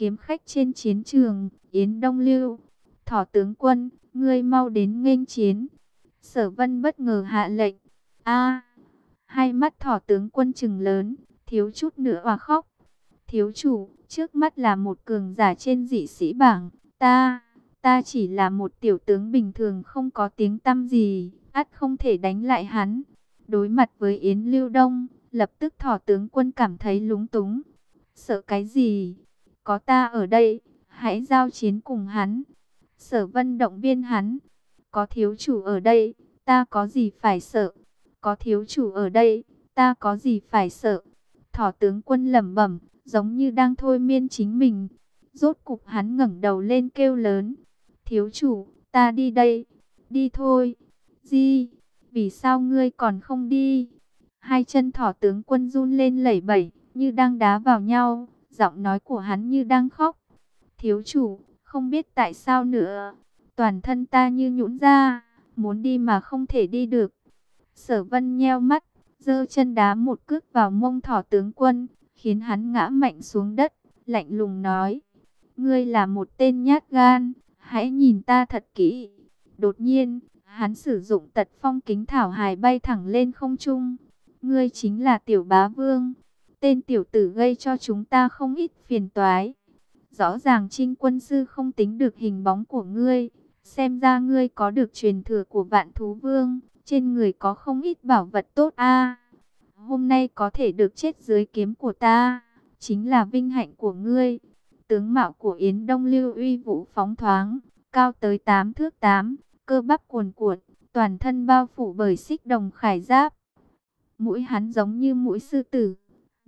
kiếm khách trên chiến trường, Yến Đông Lưu. Thỏ tướng quân, ngươi mau đến nghênh chiến. Sở vân bất ngờ hạ lệnh. a hai mắt thỏ tướng quân trừng lớn, thiếu chút nữa và khóc. Thiếu chủ, trước mắt là một cường giả trên dị sĩ bảng, ta, ta chỉ là một tiểu tướng bình thường không có tiếng tăm gì, ắt không thể đánh lại hắn. Đối mặt với Yến Lưu Đông, lập tức thỏ tướng quân cảm thấy lúng túng. Sợ cái gì? Có ta ở đây, hãy giao chiến cùng hắn. Sở vân động viên hắn. Có thiếu chủ ở đây, ta có gì phải sợ? Có thiếu chủ ở đây, ta có gì phải sợ? Thỏ tướng quân lẩm bẩm, giống như đang thôi miên chính mình. Rốt cục hắn ngẩng đầu lên kêu lớn. Thiếu chủ, ta đi đây. Đi thôi. Di, vì sao ngươi còn không đi? Hai chân thỏ tướng quân run lên lẩy bẩy, như đang đá vào nhau. Giọng nói của hắn như đang khóc. Thiếu chủ, không biết tại sao nữa. Toàn thân ta như nhũn ra, muốn đi mà không thể đi được. Sở vân nheo mắt, giơ chân đá một cước vào mông thỏ tướng quân, khiến hắn ngã mạnh xuống đất, lạnh lùng nói. Ngươi là một tên nhát gan, hãy nhìn ta thật kỹ. Đột nhiên, hắn sử dụng tật phong kính thảo hài bay thẳng lên không trung. Ngươi chính là tiểu bá vương, tên tiểu tử gây cho chúng ta không ít phiền toái. Rõ ràng trinh quân sư không tính được hình bóng của ngươi, xem ra ngươi có được truyền thừa của vạn thú vương, trên người có không ít bảo vật tốt a hôm nay có thể được chết dưới kiếm của ta, chính là vinh hạnh của ngươi. Tướng mạo của Yến Đông Lưu uy vũ phóng thoáng, cao tới 8 thước 8, cơ bắp cuồn cuộn, toàn thân bao phủ bởi xích đồng khải giáp. Mũi hắn giống như mũi sư tử,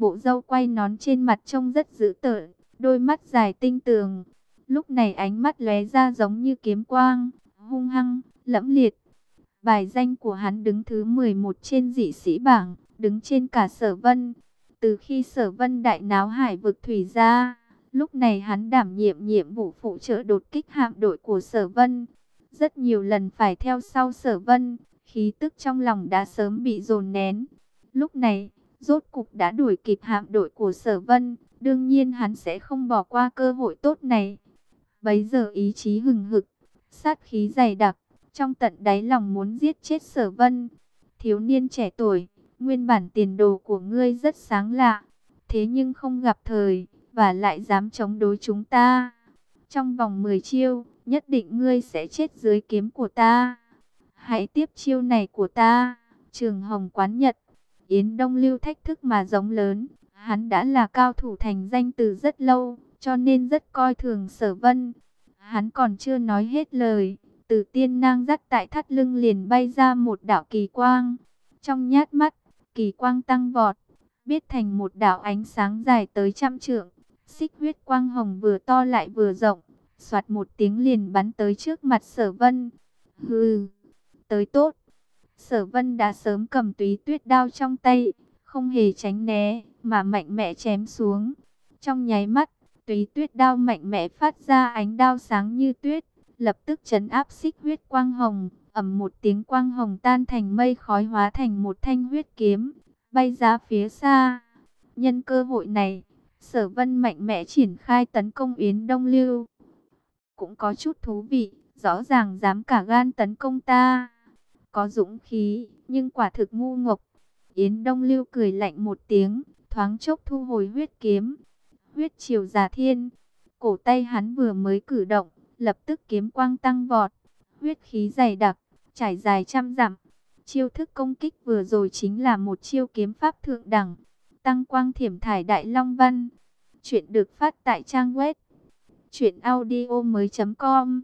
bộ râu quay nón trên mặt trông rất dữ tợn, đôi mắt dài tinh tường. Lúc này ánh mắt lóe ra giống như kiếm quang, hung hăng, lẫm liệt. Bài danh của hắn đứng thứ 11 trên dị sĩ bảng, đứng trên cả sở vân. Từ khi sở vân đại náo hải vực thủy ra, lúc này hắn đảm nhiệm nhiệm vụ phụ trợ đột kích hạm đội của sở vân. Rất nhiều lần phải theo sau sở vân, khí tức trong lòng đã sớm bị dồn nén. Lúc này, rốt cục đã đuổi kịp hạm đội của sở vân, đương nhiên hắn sẽ không bỏ qua cơ hội tốt này. Bấy giờ ý chí hừng hực, sát khí dày đặc, trong tận đáy lòng muốn giết chết sở vân. Thiếu niên trẻ tuổi, Nguyên bản tiền đồ của ngươi rất sáng lạ, thế nhưng không gặp thời, và lại dám chống đối chúng ta. Trong vòng 10 chiêu, nhất định ngươi sẽ chết dưới kiếm của ta. Hãy tiếp chiêu này của ta. Trường Hồng quán nhật, Yến Đông Lưu thách thức mà giống lớn. Hắn đã là cao thủ thành danh từ rất lâu, cho nên rất coi thường sở vân. Hắn còn chưa nói hết lời, từ tiên nang dắt tại thắt lưng liền bay ra một đạo kỳ quang. Trong nhát mắt, kỳ quang tăng vọt, biết thành một đạo ánh sáng dài tới trăm trượng. Xích huyết quang hồng vừa to lại vừa rộng, soạt một tiếng liền bắn tới trước mặt sở vân. Hừ, tới tốt. Sở vân đã sớm cầm túy tuyết đao trong tay, không hề tránh né, mà mạnh mẽ chém xuống. Trong nháy mắt, túy tuyết đao mạnh mẽ phát ra ánh đao sáng như tuyết, lập tức chấn áp xích huyết quang hồng ầm một tiếng quang hồng tan thành mây khói hóa thành một thanh huyết kiếm, bay ra phía xa. Nhân cơ hội này, sở vân mạnh mẽ triển khai tấn công Yến Đông Lưu. Cũng có chút thú vị, rõ ràng dám cả gan tấn công ta. Có dũng khí, nhưng quả thực ngu ngốc. Yến Đông Lưu cười lạnh một tiếng, thoáng chốc thu hồi huyết kiếm. Huyết triều giả thiên, cổ tay hắn vừa mới cử động, lập tức kiếm quang tăng vọt huyết khí dày đặc, trải dài trăm dặm. Chiêu thức công kích vừa rồi chính là một chiêu kiếm pháp thượng đẳng, tăng quang thiểm thải đại long văn. Chuyện được phát tại trang web truyệnaudiomoi.com.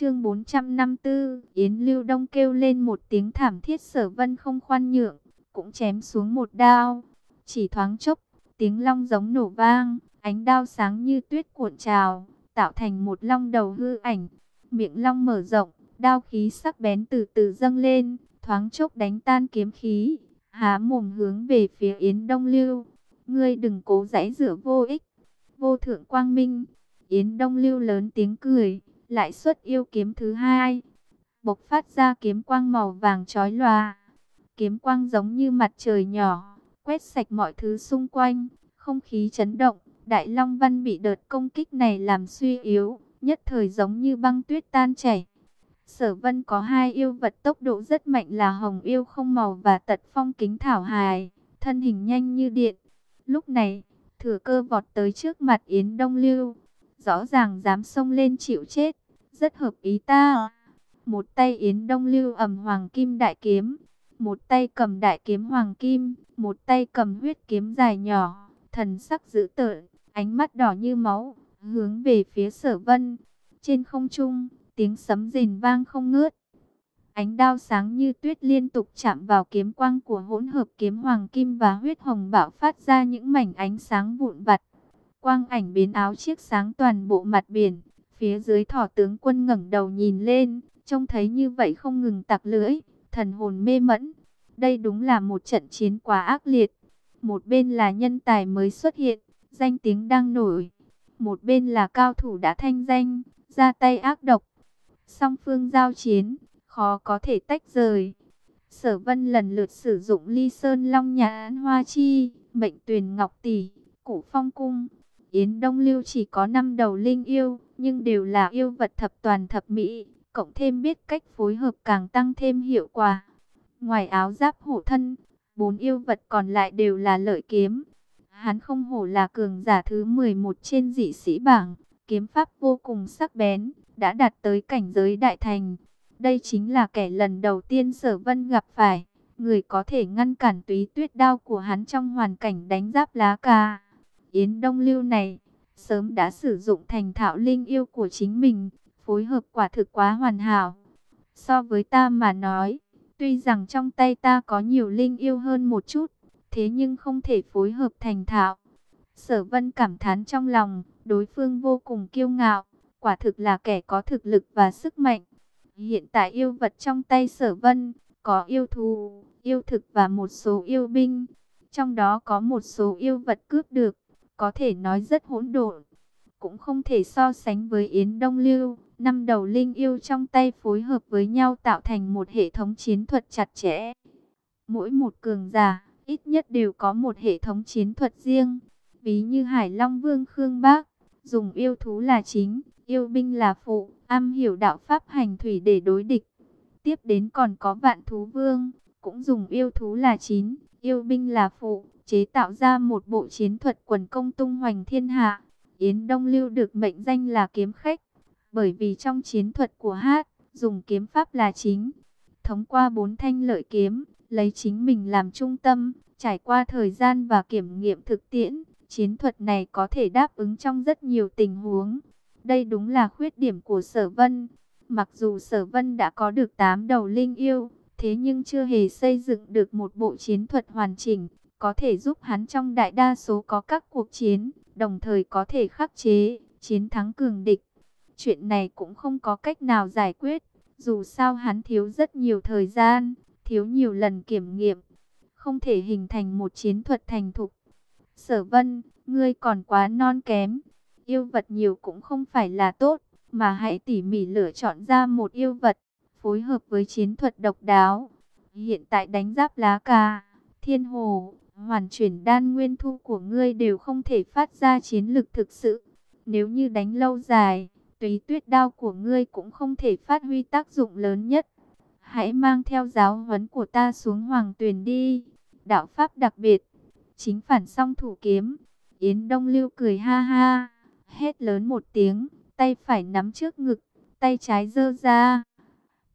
Chương 454, Yến Lưu Đông kêu lên một tiếng thảm thiết, Sở Vân không khoan nhượng, cũng chém xuống một đao. Chỉ thoáng chốc, tiếng long giống nổ vang, ánh đao sáng như tuyết cuộn trào, tạo thành một long đầu hư ảnh. Miệng long mở rộng, Đao khí sắc bén từ từ dâng lên, thoáng chốc đánh tan kiếm khí, há mồm hướng về phía Yến Đông Lưu. Ngươi đừng cố giãy rửa vô ích, vô thượng quang minh. Yến Đông Lưu lớn tiếng cười, lại xuất yêu kiếm thứ hai. Bộc phát ra kiếm quang màu vàng chói lòa. Kiếm quang giống như mặt trời nhỏ, quét sạch mọi thứ xung quanh, không khí chấn động, Đại Long Văn bị đợt công kích này làm suy yếu, nhất thời giống như băng tuyết tan chảy. Sở Vân có hai yêu vật tốc độ rất mạnh là Hồng Yêu không màu và Tật Phong Kính Thảo Hài, thân hình nhanh như điện. Lúc này, thừa cơ vọt tới trước mặt Yến Đông Lưu, rõ ràng dám xông lên chịu chết, rất hợp ý ta. Một tay Yến Đông Lưu ầm hoàng kim đại kiếm, một tay cầm đại kiếm hoàng kim, một tay cầm huyết kiếm dài nhỏ, thần sắc dữ tợn, ánh mắt đỏ như máu, hướng về phía Sở Vân. Trên không trung, tiếng sấm rền vang không ngớt. Ánh đao sáng như tuyết liên tục chạm vào kiếm quang của hỗn hợp kiếm hoàng kim và huyết hồng bạo phát ra những mảnh ánh sáng vụn vặt. Quang ảnh biến áo chiếc sáng toàn bộ mặt biển. Phía dưới thỏ tướng quân ngẩng đầu nhìn lên, trông thấy như vậy không ngừng tặc lưỡi, thần hồn mê mẫn. Đây đúng là một trận chiến quá ác liệt. Một bên là nhân tài mới xuất hiện, danh tiếng đang nổi. Một bên là cao thủ đã thanh danh, ra tay ác độc. Song phương giao chiến, khó có thể tách rời. Sở Vân lần lượt sử dụng Ly Sơn Long Nhãn Hoa Chi, Mệnh Tuyền Ngọc Tỷ, cụ Phong Cung. Yến Đông Lưu chỉ có 5 đầu linh yêu, nhưng đều là yêu vật thập toàn thập mỹ, cộng thêm biết cách phối hợp càng tăng thêm hiệu quả. Ngoài áo giáp hổ thân, bốn yêu vật còn lại đều là lợi kiếm. Hắn không hổ là cường giả thứ 11 trên dị sĩ bảng, kiếm pháp vô cùng sắc bén, đã đạt tới cảnh giới đại thành. Đây chính là kẻ lần đầu tiên sở vân gặp phải, người có thể ngăn cản túy tuyết đao của hắn trong hoàn cảnh đánh giáp lá cà. Yến Đông Lưu này, sớm đã sử dụng thành thạo linh yêu của chính mình, phối hợp quả thực quá hoàn hảo. So với ta mà nói, tuy rằng trong tay ta có nhiều linh yêu hơn một chút, thế nhưng không thể phối hợp thành thạo. Sở Vân cảm thán trong lòng, đối phương vô cùng kiêu ngạo, quả thực là kẻ có thực lực và sức mạnh. Hiện tại yêu vật trong tay Sở Vân, có yêu thú, yêu thực và một số yêu binh. Trong đó có một số yêu vật cướp được, có thể nói rất hỗn độn. Cũng không thể so sánh với Yến Đông Lưu, năm đầu linh yêu trong tay phối hợp với nhau tạo thành một hệ thống chiến thuật chặt chẽ. Mỗi một cường giả, ít nhất đều có một hệ thống chiến thuật riêng. Ví như Hải Long Vương Khương Bác, dùng yêu thú là chính, yêu binh là phụ, am hiểu đạo pháp hành thủy để đối địch. Tiếp đến còn có Vạn Thú Vương, cũng dùng yêu thú là chính, yêu binh là phụ, chế tạo ra một bộ chiến thuật quần công tung hoành thiên hạ. Yến Đông Lưu được mệnh danh là kiếm khách, bởi vì trong chiến thuật của hát, dùng kiếm pháp là chính. Thống qua bốn thanh lợi kiếm, lấy chính mình làm trung tâm, trải qua thời gian và kiểm nghiệm thực tiễn, chiến thuật này có thể đáp ứng trong rất nhiều tình huống. Đây đúng là khuyết điểm của sở vân. Mặc dù sở vân đã có được 8 đầu linh yêu, thế nhưng chưa hề xây dựng được một bộ chiến thuật hoàn chỉnh, có thể giúp hắn trong đại đa số có các cuộc chiến, đồng thời có thể khắc chế, chiến thắng cường địch. Chuyện này cũng không có cách nào giải quyết, dù sao hắn thiếu rất nhiều thời gian, thiếu nhiều lần kiểm nghiệm, không thể hình thành một chiến thuật thành thục. Sở vân, ngươi còn quá non kém, yêu vật nhiều cũng không phải là tốt, mà hãy tỉ mỉ lựa chọn ra một yêu vật, phối hợp với chiến thuật độc đáo. Hiện tại đánh giáp lá cà, thiên hồ, hoàn chuyển đan nguyên thu của ngươi đều không thể phát ra chiến lực thực sự. Nếu như đánh lâu dài, tùy tuyết đao của ngươi cũng không thể phát huy tác dụng lớn nhất. Hãy mang theo giáo huấn của ta xuống hoàng tuyền đi. Đạo pháp đặc biệt, chính phản song thủ kiếm. Yến Đông Lưu cười ha ha, hét lớn một tiếng, tay phải nắm trước ngực, tay trái giơ ra.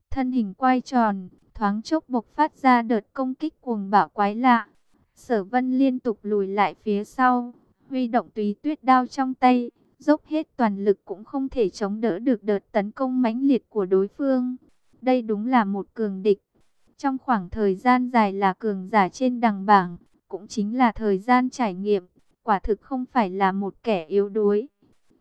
Thân hình quay tròn, thoáng chốc bộc phát ra đợt công kích cuồng bạo quái lạ. Sở vân liên tục lùi lại phía sau, huy động túy tuyết đao trong tay, dốc hết toàn lực cũng không thể chống đỡ được đợt tấn công mãnh liệt của đối phương. Đây đúng là một cường địch. Trong khoảng thời gian dài là cường giả trên đằng bảng, cũng chính là thời gian trải nghiệm, quả thực không phải là một kẻ yếu đuối.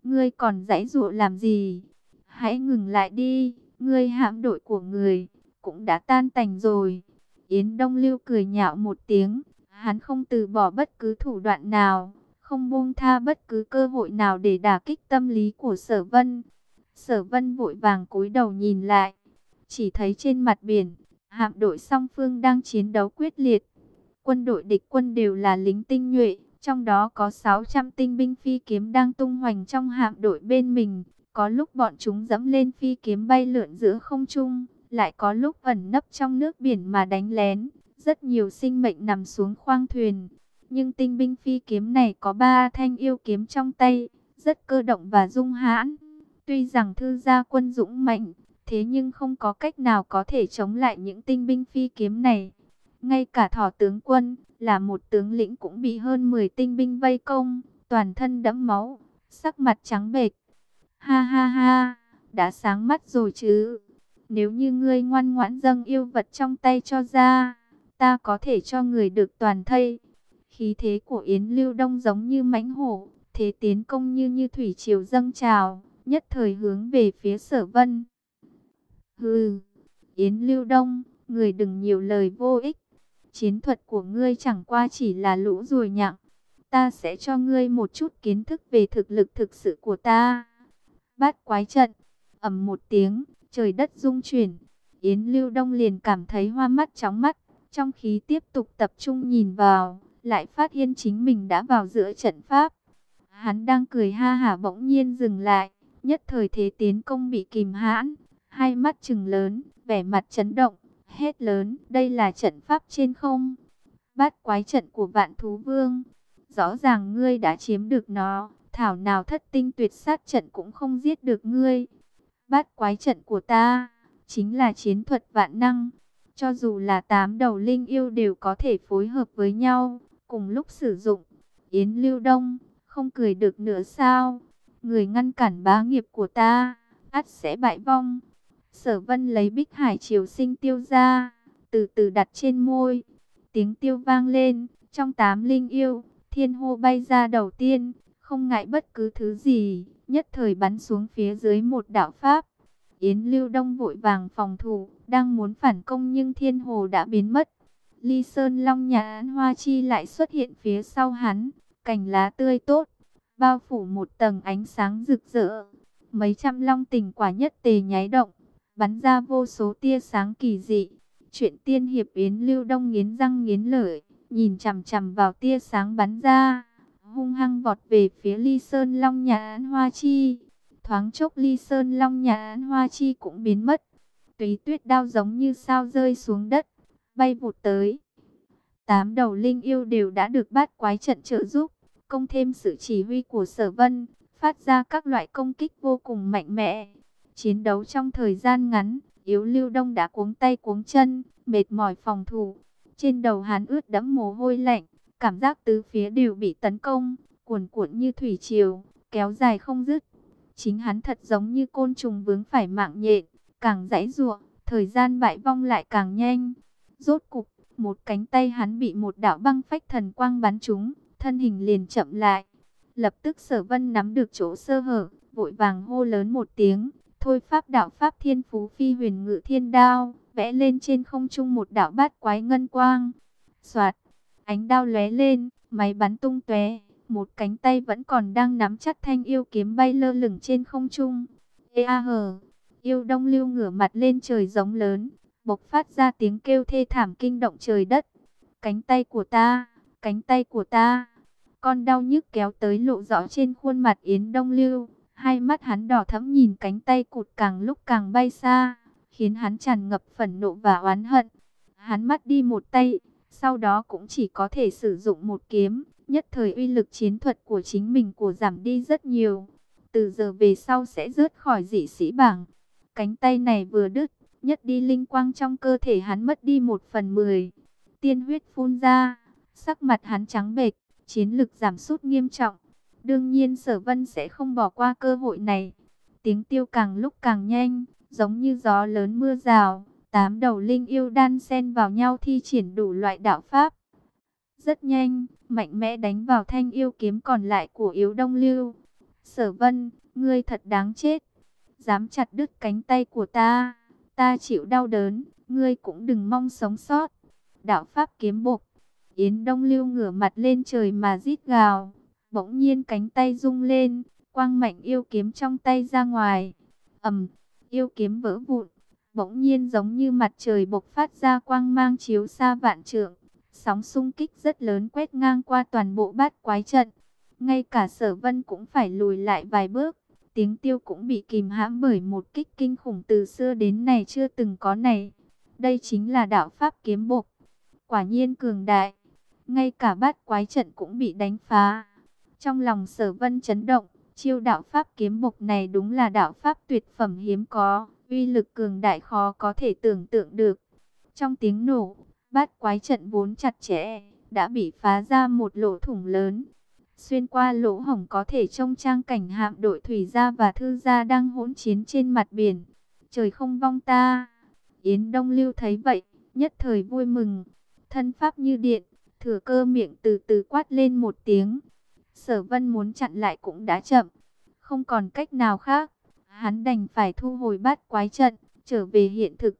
Ngươi còn dãy dụa làm gì? Hãy ngừng lại đi, ngươi hãm đội của người, cũng đã tan tành rồi. Yến Đông Lưu cười nhạo một tiếng, Hắn không từ bỏ bất cứ thủ đoạn nào, không buông tha bất cứ cơ hội nào để đả kích tâm lý của sở vân. Sở vân vội vàng cúi đầu nhìn lại, chỉ thấy trên mặt biển, hạm đội song phương đang chiến đấu quyết liệt. Quân đội địch quân đều là lính tinh nhuệ, Trong đó có 600 tinh binh phi kiếm đang tung hoành trong hạm đội bên mình. Có lúc bọn chúng dẫm lên phi kiếm bay lượn giữa không trung, lại có lúc ẩn nấp trong nước biển mà đánh lén. Rất nhiều sinh mệnh nằm xuống khoang thuyền. Nhưng tinh binh phi kiếm này có ba thanh yêu kiếm trong tay, rất cơ động và dung hãn. Tuy rằng thư gia quân dũng mạnh, thế nhưng không có cách nào có thể chống lại những tinh binh phi kiếm này. Ngay cả thỏ tướng quân, là một tướng lĩnh cũng bị hơn 10 tinh binh vây công, toàn thân đẫm máu, sắc mặt trắng bệch. Ha ha ha, đã sáng mắt rồi chứ. Nếu như ngươi ngoan ngoãn dâng yêu vật trong tay cho ra, ta có thể cho người được toàn thây. Khí thế của Yến Lưu Đông giống như mãnh hổ, thế tiến công như như thủy triều dâng trào, nhất thời hướng về phía sở vân. Hừ, Yến Lưu Đông, người đừng nhiều lời vô ích. Chiến thuật của ngươi chẳng qua chỉ là lũ ruồi nhặng. Ta sẽ cho ngươi một chút kiến thức về thực lực thực sự của ta. Bát quái trận, ầm một tiếng, trời đất rung chuyển. Yến Lưu Đông liền cảm thấy hoa mắt chóng mắt, trong khí tiếp tục tập trung nhìn vào, lại phát hiện chính mình đã vào giữa trận pháp. Hắn đang cười ha hả bỗng nhiên dừng lại, nhất thời thế tiến công bị kìm hãn, hai mắt trừng lớn, vẻ mặt chấn động, hét lớn, đây là trận pháp trên không. Bát quái trận của vạn thú vương, rõ ràng ngươi đã chiếm được nó, thảo nào thất tinh tuyệt sát trận cũng không giết được ngươi. Bát quái trận của ta, chính là chiến thuật vạn năng, cho dù là tám đầu linh yêu đều có thể phối hợp với nhau, cùng lúc sử dụng. Yến Lưu Đông, không cười được nữa sao? Người ngăn cản bá nghiệp của ta, ắt sẽ bại vong. Sở vân lấy bích hải triều sinh tiêu ra, từ từ đặt trên môi. Tiếng tiêu vang lên, trong tám linh yêu, thiên hô bay ra đầu tiên, không ngại bất cứ thứ gì, nhất thời bắn xuống phía dưới một đạo pháp. Yến Lưu Đông vội vàng phòng thủ, đang muốn phản công nhưng thiên hồ đã biến mất. Ly Sơn Long nhà án Hoa Chi lại xuất hiện phía sau hắn, cành lá tươi tốt, bao phủ một tầng ánh sáng rực rỡ. Mấy trăm long tình quả nhất tề nháy động, bắn ra vô số tia sáng kỳ dị. Chuyện tiên hiệp Yến Lưu Đông nghiến răng nghiến lợi, nhìn chằm chằm vào tia sáng bắn ra, hung hăng vọt về phía Ly Sơn Long nhà án Hoa Chi. Thoáng chốc Ly Sơn Long nhà án Hoa Chi cũng biến mất. Túy tuyết đao giống như sao rơi xuống đất, bay vụt tới. Tám đầu linh yêu đều đã được bát quái trận trợ giúp, công thêm sự chỉ huy của sở vân, phát ra các loại công kích vô cùng mạnh mẽ. Chiến đấu trong thời gian ngắn, yếu lưu đông đã cuống tay cuống chân, mệt mỏi phòng thủ. Trên đầu hắn ướt đẫm mồ hôi lạnh, cảm giác tứ phía đều bị tấn công, cuồn cuộn như thủy triều, kéo dài không dứt. Chính hắn thật giống như côn trùng vướng phải mạng nhện, càng dãy ruộng, thời gian bại vong lại càng nhanh. Rốt cục, một cánh tay hắn bị một đạo băng phách thần quang bắn trúng, thân hình liền chậm lại. Lập tức sở vân nắm được chỗ sơ hở, vội vàng hô lớn một tiếng, thôi pháp đạo pháp thiên phú phi huyền ngự thiên đao, vẽ lên trên không trung một đạo bát quái ngân quang. Xoạt, ánh đao lóe lên, máy bắn tung tóe, một cánh tay vẫn còn đang nắm chặt thanh yêu kiếm bay lơ lửng trên không trung. Ê a hờ, yêu đông lưu ngửa mặt lên trời giống lớn, bộc phát ra tiếng kêu thê thảm kinh động trời đất. Cánh tay của ta, cánh tay của ta. Con đau nhức kéo tới lộ rõ trên khuôn mặt Yến Đông Lưu. Hai mắt hắn đỏ thẫm nhìn cánh tay cụt càng lúc càng bay xa, khiến hắn tràn ngập phẫn nộ và oán hận. Hắn mất đi một tay, sau đó cũng chỉ có thể sử dụng một kiếm. Nhất thời uy lực chiến thuật của chính mình của giảm đi rất nhiều. Từ giờ về sau sẽ rớt khỏi dị sĩ bảng. Cánh tay này vừa đứt, nhất đi linh quang trong cơ thể hắn mất đi một phần mười. Tiên huyết phun ra, sắc mặt hắn trắng bệch, chiến lực giảm sút nghiêm trọng. Đương nhiên sở vân sẽ không bỏ qua cơ hội này. Tiếng tiêu càng lúc càng nhanh, giống như gió lớn mưa rào. Tám đầu linh yêu đan xen vào nhau thi triển đủ loại đạo pháp. Rất nhanh, mạnh mẽ đánh vào thanh yêu kiếm còn lại của yếu đông lưu. Sở vân, ngươi thật đáng chết. Dám chặt đứt cánh tay của ta. Ta chịu đau đớn, ngươi cũng đừng mong sống sót. Đạo pháp kiếm bộc. Yến đông lưu ngửa mặt lên trời mà rít gào. Bỗng nhiên cánh tay rung lên, quang mạnh yêu kiếm trong tay ra ngoài. ầm, yêu kiếm vỡ vụn. Bỗng nhiên giống như mặt trời bộc phát ra quang mang chiếu xa vạn trượng. Sóng xung kích rất lớn quét ngang qua toàn bộ bát quái trận. Ngay cả sở vân cũng phải lùi lại vài bước. Tiếng tiêu cũng bị kìm hãm bởi một kích kinh khủng từ xưa đến nay chưa từng có này. Đây chính là đạo pháp kiếm bộc. Quả nhiên cường đại. Ngay cả bát quái trận cũng bị đánh phá. Trong lòng sở vân chấn động, chiêu đạo pháp kiếm bộc này đúng là đạo pháp tuyệt phẩm hiếm có, uy lực cường đại khó có thể tưởng tượng được. Trong tiếng nổ, bát quái trận vốn chặt chẽ, đã bị phá ra một lỗ thủng lớn. Xuyên qua lỗ hổng có thể trông trang cảnh hạm đội thủy gia và thư gia đang hỗn chiến trên mặt biển. Trời không vong ta. Yến Đông Lưu thấy vậy, nhất thời vui mừng. Thân pháp như điện, thừa cơ miệng từ từ quát lên một tiếng. Sở vân muốn chặn lại cũng đã chậm. Không còn cách nào khác. Hắn đành phải thu hồi bát quái trận, trở về hiện thực.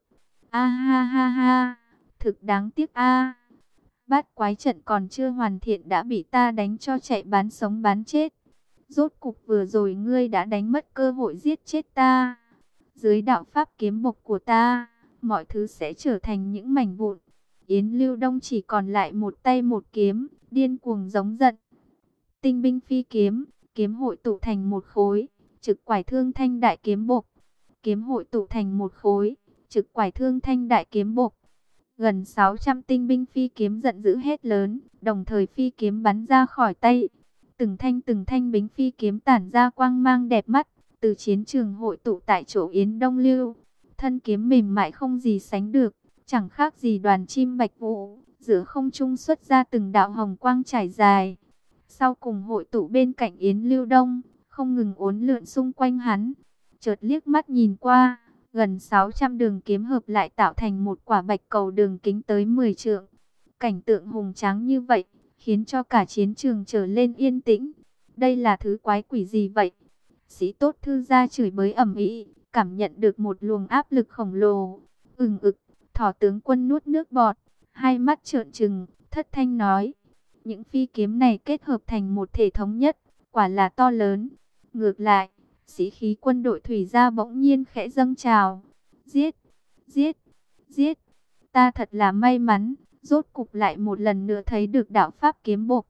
A ha ha ha, thực đáng tiếc a. Bát quái trận còn chưa hoàn thiện đã bị ta đánh cho chạy bán sống bán chết. Rốt cục vừa rồi ngươi đã đánh mất cơ hội giết chết ta. Dưới đạo pháp kiếm bộc của ta, mọi thứ sẽ trở thành những mảnh vụn. Yến Lưu Đông chỉ còn lại một tay một kiếm, điên cuồng giống giận. Tinh binh phi kiếm, kiếm hội tụ thành một khối, trực quải thương thanh đại kiếm bộc. Kiếm hội tụ thành một khối, trực quải thương thanh đại kiếm bộc. Gần 600 tinh binh phi kiếm giận dữ hết lớn, đồng thời phi kiếm bắn ra khỏi tay. Từng thanh từng thanh bính phi kiếm tản ra quang mang đẹp mắt, từ chiến trường hội tụ tại chỗ Yến Đông Lưu. Thân kiếm mềm mại không gì sánh được, chẳng khác gì đoàn chim bạch vũ, giữa không trung xuất ra từng đạo hồng quang trải dài. Sau cùng hội tụ bên cạnh Yến Lưu Đông, không ngừng uốn lượn xung quanh hắn. Chợt liếc mắt nhìn qua, gần 600 đường kiếm hợp lại tạo thành một quả bạch cầu đường kính tới 10 trượng. Cảnh tượng hùng tráng như vậy, khiến cho cả chiến trường trở lên yên tĩnh. Đây là thứ quái quỷ gì vậy? Sĩ tốt thư gia chửi bới ẩm ý, cảm nhận được một luồng áp lực khổng lồ. Ừng ực, thỏ tướng quân nuốt nước bọt, hai mắt trợn trừng, thất thanh nói. Những phi kiếm này kết hợp thành một thể thống nhất, quả là to lớn. Ngược lại, sĩ khí quân đội thủy gia bỗng nhiên khẽ dâng trào. Giết, giết, giết. Ta thật là may mắn, rốt cục lại một lần nữa thấy được đạo pháp kiếm bộc.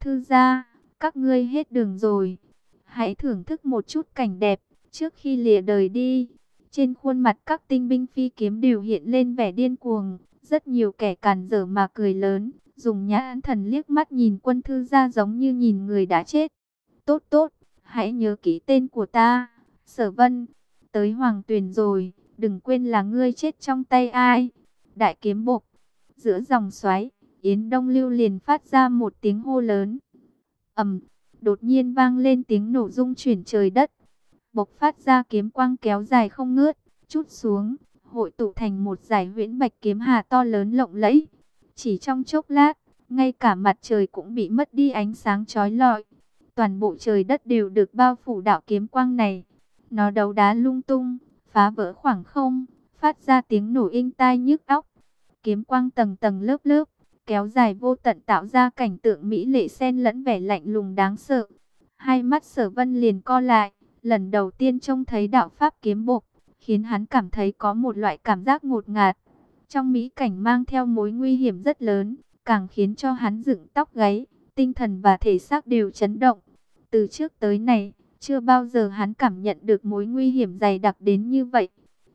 Thư gia, các ngươi hết đường rồi. Hãy thưởng thức một chút cảnh đẹp, trước khi lìa đời đi. Trên khuôn mặt các tinh binh phi kiếm đều hiện lên vẻ điên cuồng. Rất nhiều kẻ càn dở mà cười lớn, dùng nhãn thần liếc mắt nhìn quân thư gia giống như nhìn người đã chết. Tốt tốt, Hãy nhớ kỹ tên của ta, Sở Vân. Tới Hoàng Tuyền rồi, đừng quên là ngươi chết trong tay ai. Đại kiếm bộc, giữa dòng xoáy, Yến Đông Lưu liền phát ra một tiếng hô lớn. ầm, đột nhiên vang lên tiếng nổ rung chuyển trời đất. Bộc phát ra kiếm quang kéo dài không ngớt, chút xuống, hội tụ thành một giải huyễn bạch kiếm hà to lớn lộng lẫy. Chỉ trong chốc lát, ngay cả mặt trời cũng bị mất đi ánh sáng chói lọi toàn bộ trời đất đều được bao phủ đạo kiếm quang này. Nó đấu đá lung tung, phá vỡ khoảng không, phát ra tiếng nổ inh tai nhức óc. Kiếm quang tầng tầng lớp lớp, kéo dài vô tận tạo ra cảnh tượng mỹ lệ xen lẫn vẻ lạnh lùng đáng sợ. Hai mắt sở vân liền co lại, lần đầu tiên trông thấy đạo pháp kiếm bộc, khiến hắn cảm thấy có một loại cảm giác ngột ngạt. Trong mỹ cảnh mang theo mối nguy hiểm rất lớn, càng khiến cho hắn dựng tóc gáy, tinh thần và thể xác đều chấn động. Từ trước tới nay, chưa bao giờ hắn cảm nhận được mối nguy hiểm dày đặc đến như vậy.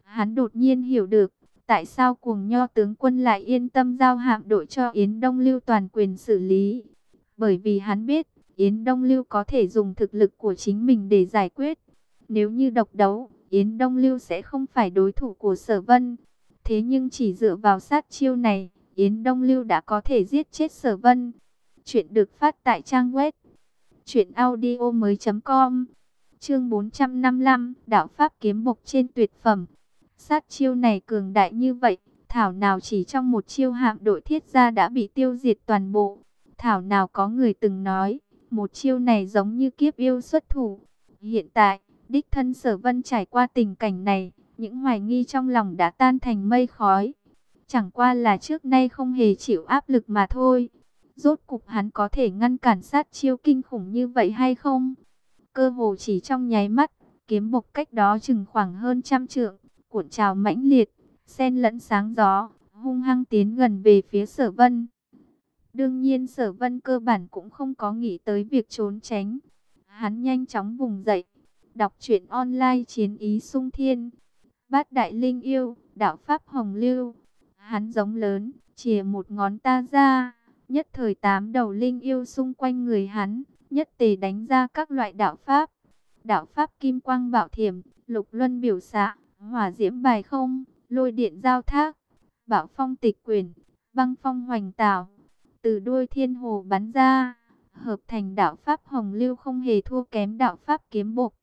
Hắn đột nhiên hiểu được, tại sao cuồng nho tướng quân lại yên tâm giao hạm đội cho Yến Đông Lưu toàn quyền xử lý. Bởi vì hắn biết, Yến Đông Lưu có thể dùng thực lực của chính mình để giải quyết. Nếu như độc đấu, Yến Đông Lưu sẽ không phải đối thủ của Sở Vân. Thế nhưng chỉ dựa vào sát chiêu này, Yến Đông Lưu đã có thể giết chết Sở Vân. Chuyện được phát tại trang web Chuyện audio mới com. Chương 455 Đạo Pháp kiếm bộc trên tuyệt phẩm. Sát chiêu này cường đại như vậy, Thảo nào chỉ trong một chiêu hạm đội thiết gia đã bị tiêu diệt toàn bộ. Thảo nào có người từng nói, Một chiêu này giống như kiếp yêu xuất thủ. Hiện tại, Đích thân sở vân trải qua tình cảnh này, Những hoài nghi trong lòng đã tan thành mây khói. Chẳng qua là trước nay không hề chịu áp lực mà thôi. Rốt cục hắn có thể ngăn cản sát chiêu kinh khủng như vậy hay không? Cơ hồ chỉ trong nháy mắt, kiếm bộc cách đó chừng khoảng hơn trăm trượng, cuộn trào mãnh liệt, sen lẫn sáng gió, hung hăng tiến gần về phía sở vân. Đương nhiên sở vân cơ bản cũng không có nghĩ tới việc trốn tránh. Hắn nhanh chóng vùng dậy, đọc truyện online chiến ý sung thiên. Bát đại linh yêu, đạo pháp hồng lưu. Hắn giống lớn, chìa một ngón ta ra, nhất thời tám đầu linh yêu xung quanh người hắn, nhất tề đánh ra các loại đạo pháp. Đạo pháp kim quang bảo thiểm, lục luân biểu xạ, hỏa diễm bài không, lôi điện giao thác, bảo phong tịch quyền, băng phong hoành tảo. Từ đuôi thiên hồ bắn ra, hợp thành đạo pháp hồng lưu không hề thua kém đạo pháp kiếm bộc.